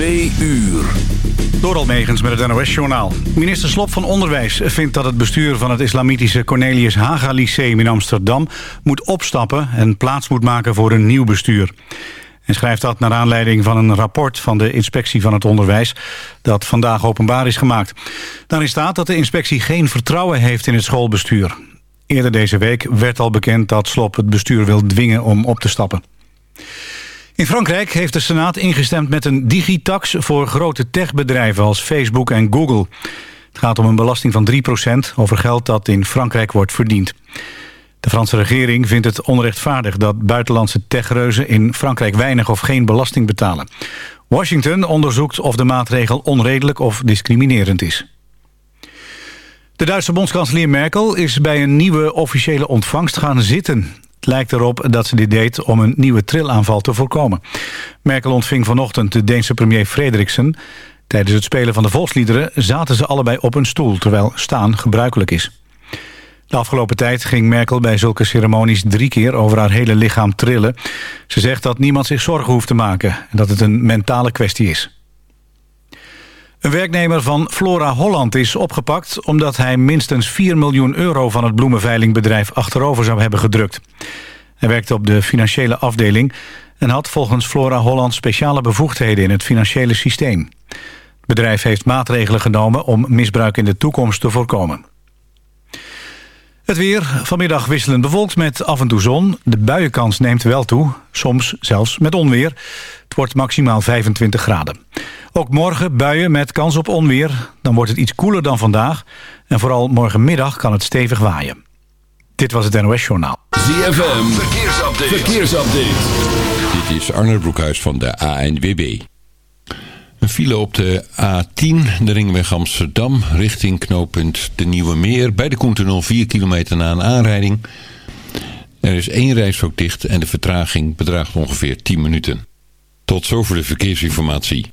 Twee uur. Door Megens met het NOS-journaal. Minister Slop van Onderwijs vindt dat het bestuur van het islamitische Cornelius Haga Lyceum in Amsterdam moet opstappen en plaats moet maken voor een nieuw bestuur. En schrijft dat naar aanleiding van een rapport van de Inspectie van het Onderwijs dat vandaag openbaar is gemaakt. Daarin staat dat de inspectie geen vertrouwen heeft in het schoolbestuur. Eerder deze week werd al bekend dat Slop het bestuur wil dwingen om op te stappen. In Frankrijk heeft de Senaat ingestemd met een digitax voor grote techbedrijven als Facebook en Google. Het gaat om een belasting van 3% over geld dat in Frankrijk wordt verdiend. De Franse regering vindt het onrechtvaardig dat buitenlandse techreuzen in Frankrijk weinig of geen belasting betalen. Washington onderzoekt of de maatregel onredelijk of discriminerend is. De Duitse bondskanselier Merkel is bij een nieuwe officiële ontvangst gaan zitten. Het lijkt erop dat ze dit deed om een nieuwe trillaanval te voorkomen. Merkel ontving vanochtend de Deense premier Frederiksen. Tijdens het spelen van de volksliederen zaten ze allebei op een stoel... terwijl staan gebruikelijk is. De afgelopen tijd ging Merkel bij zulke ceremonies drie keer over haar hele lichaam trillen. Ze zegt dat niemand zich zorgen hoeft te maken en dat het een mentale kwestie is. Een werknemer van Flora Holland is opgepakt... omdat hij minstens 4 miljoen euro van het bloemenveilingbedrijf achterover zou hebben gedrukt. Hij werkte op de financiële afdeling... en had volgens Flora Holland speciale bevoegdheden in het financiële systeem. Het bedrijf heeft maatregelen genomen om misbruik in de toekomst te voorkomen. Het weer, vanmiddag wisselend bewolkt met af en toe zon. De buienkans neemt wel toe, soms zelfs met onweer. Het wordt maximaal 25 graden. Ook morgen buien met kans op onweer. Dan wordt het iets koeler dan vandaag. En vooral morgenmiddag kan het stevig waaien. Dit was het NOS Journaal. ZFM, verkeersupdate. verkeersupdate. Dit is Arnold Broekhuis van de ANWB. Een file op de A10, de ringweg Amsterdam, richting knooppunt De Nieuwe Meer. Bij de Koentunnel 4 kilometer na een aanrijding. Er is één reisvak dicht en de vertraging bedraagt ongeveer 10 minuten. Tot zover de verkeersinformatie.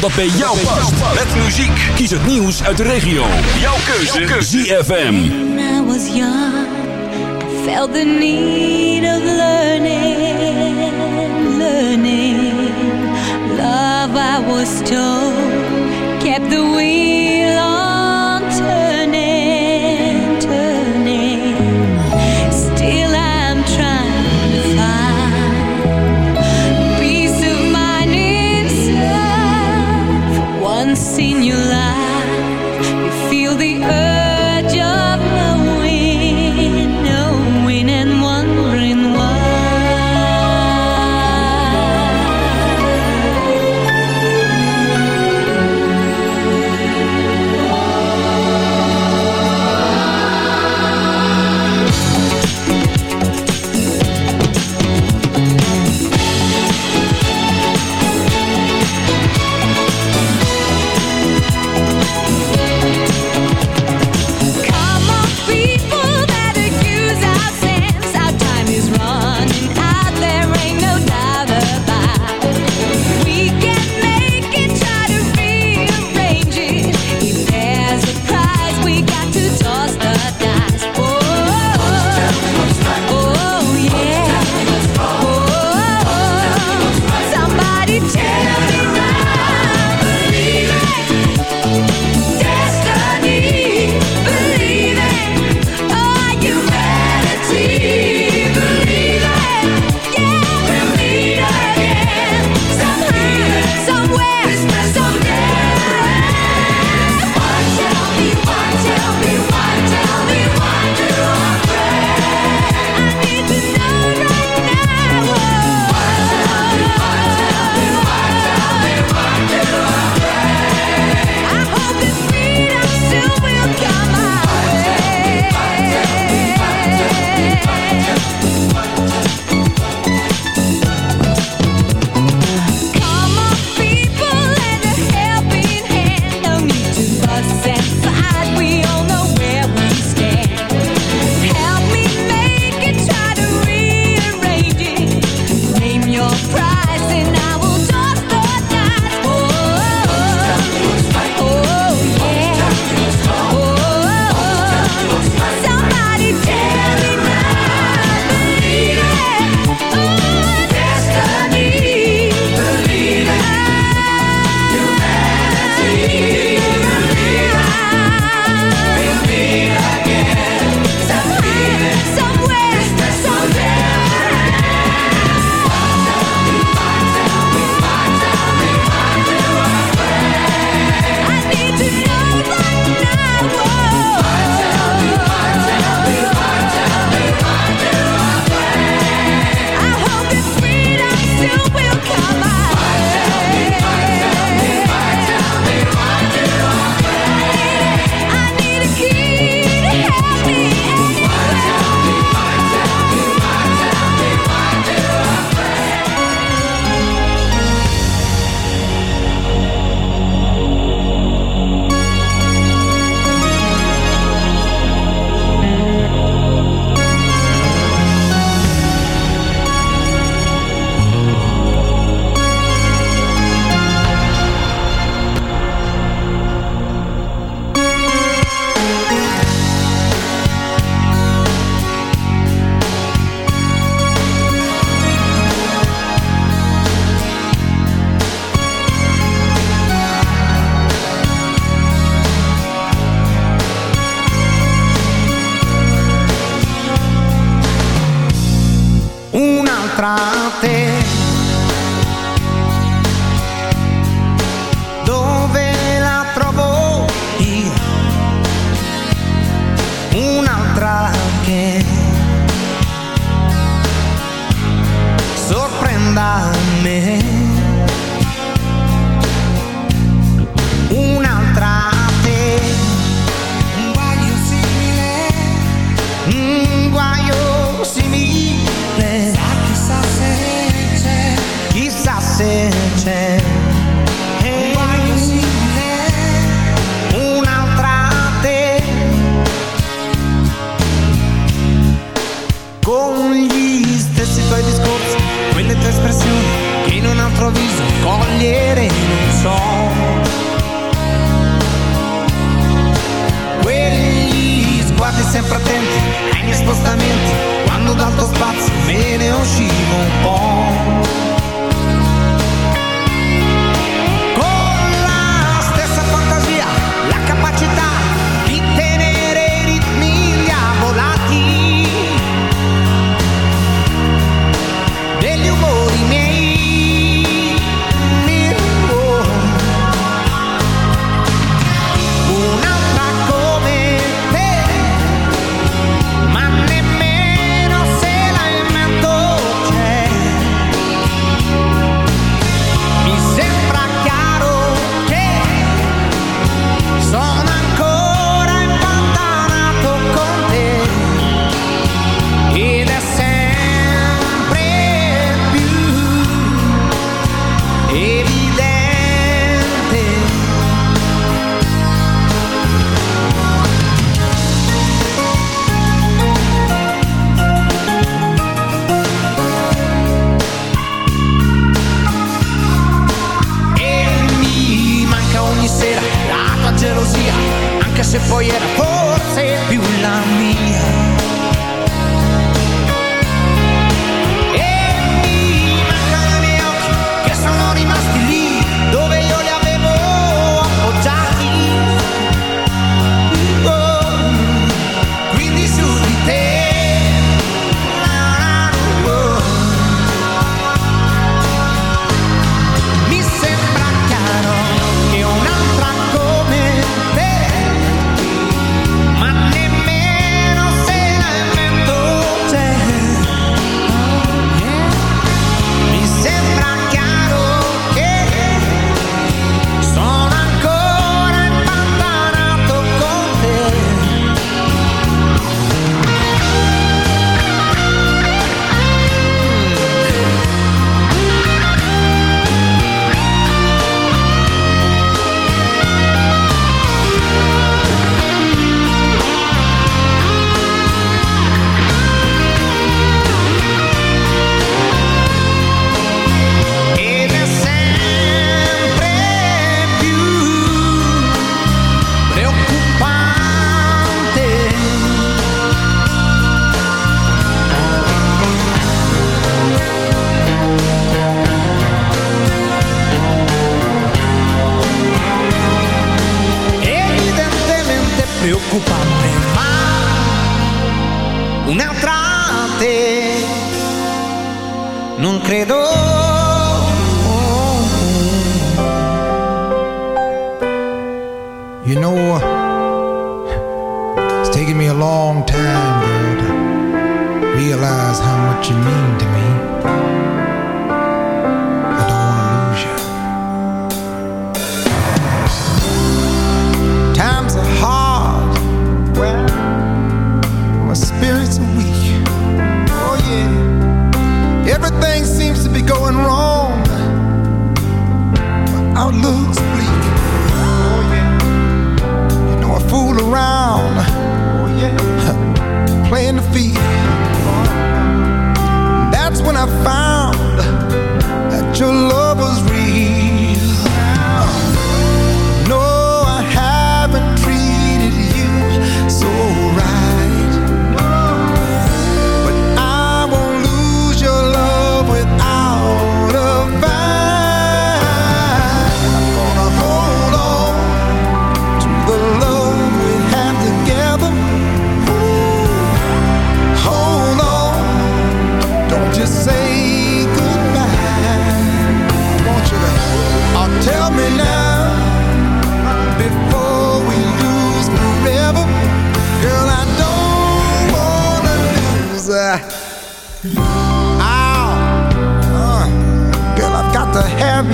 dat bij jou past. Met muziek. Kies het nieuws uit de regio. Jouw keuze. Jouw keuze. ZFM. When I was young, I felt the need of learning, learning. Love I was told, kept the wheel on.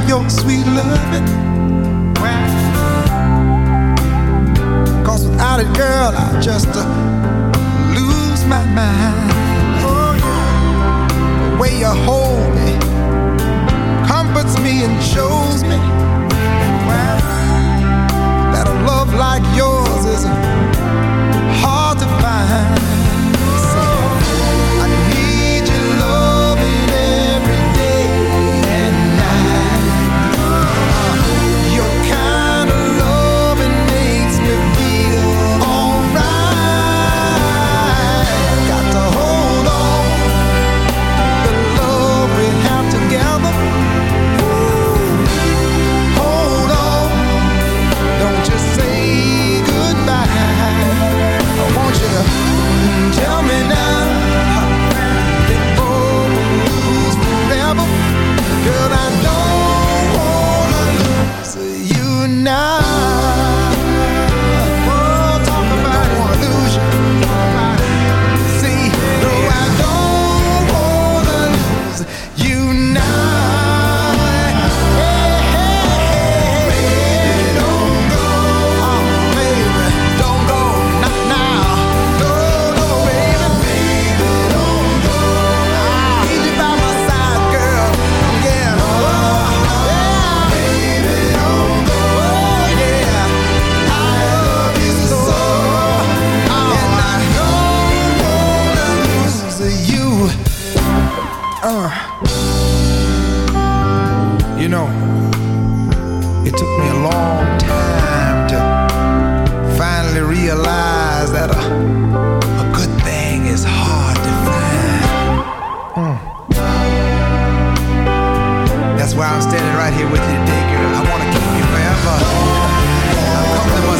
your sweet loving. Cause without it, girl, I just uh, lose my mind. Oh, the way you hold me comforts me and shows me that a love like yours is hard to find.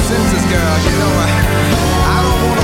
Senses, girl, you know I, I don't wanna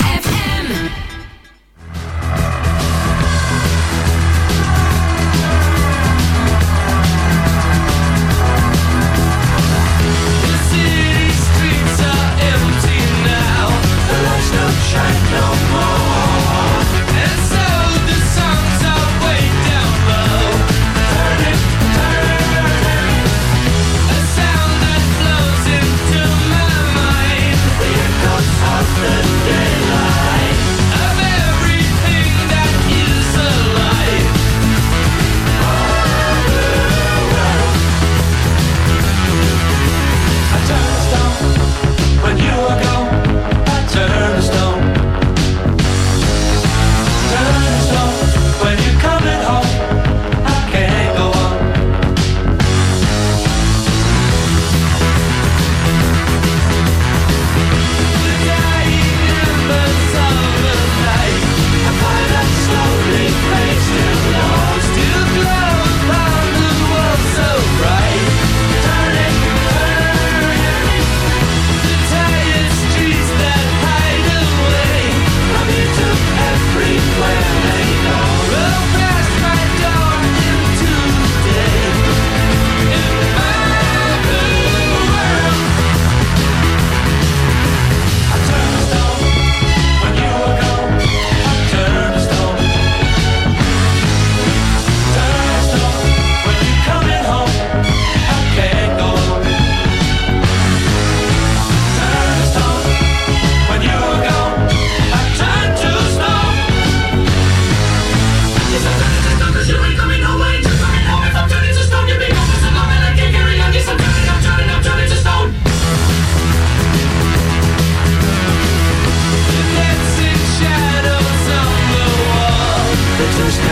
sisters.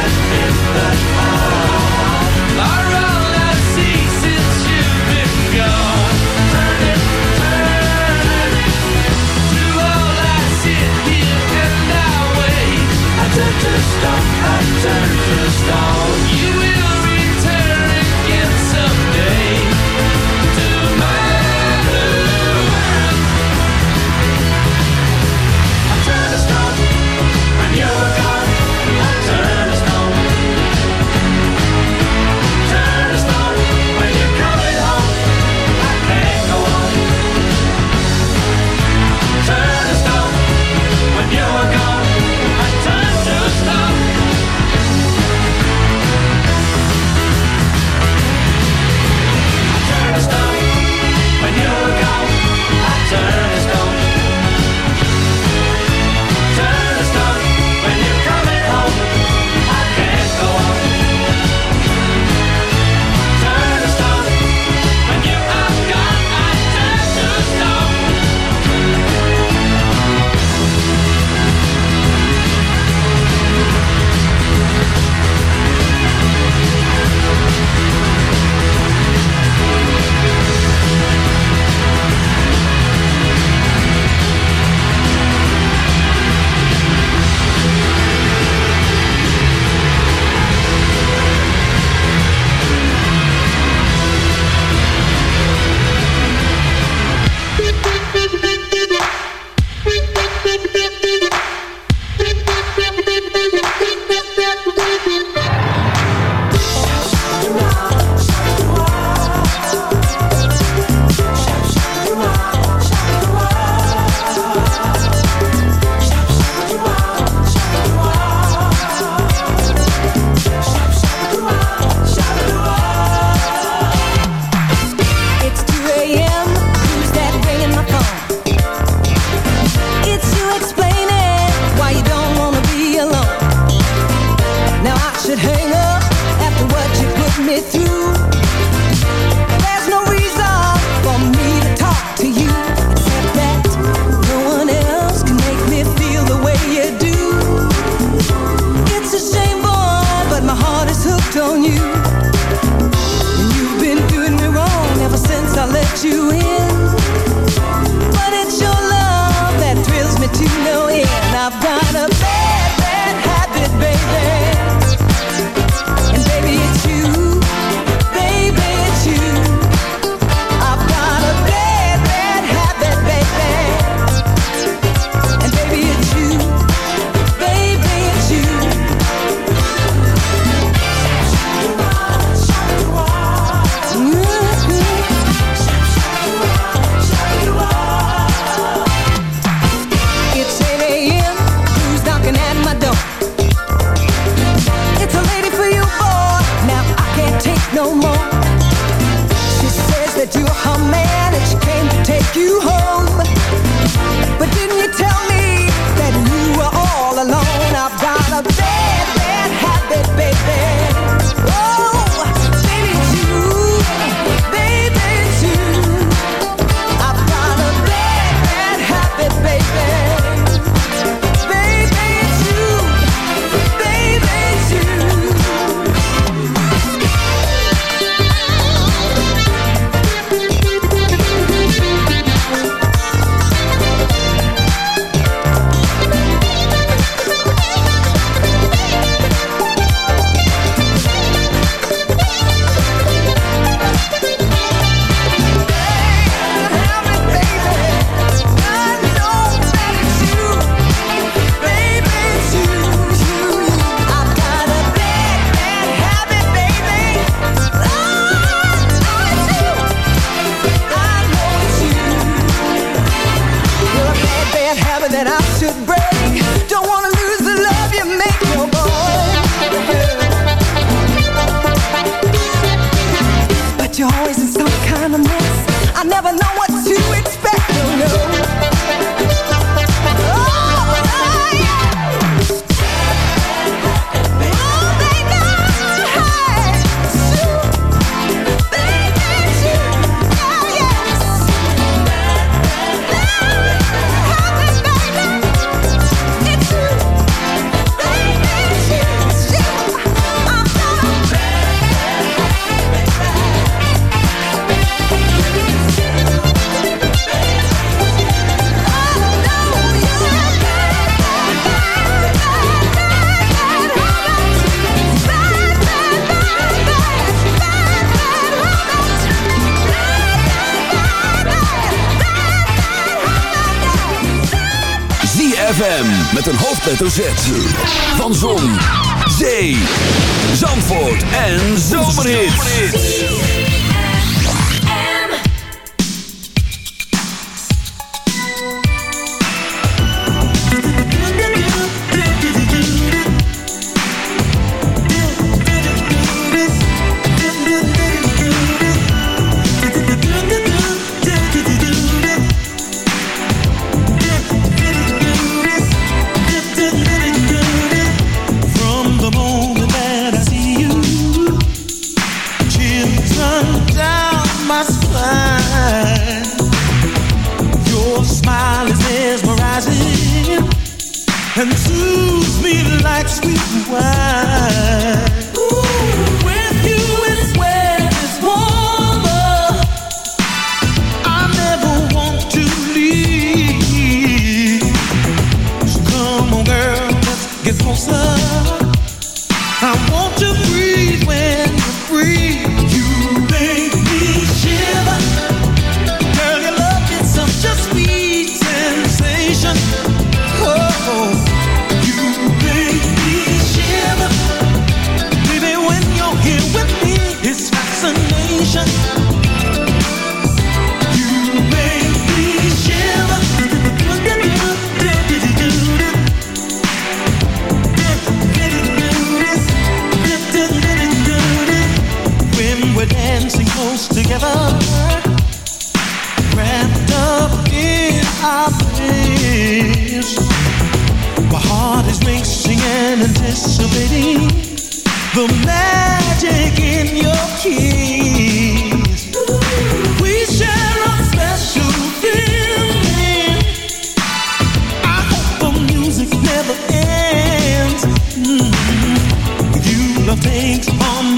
Hoofdletter Z.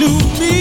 on new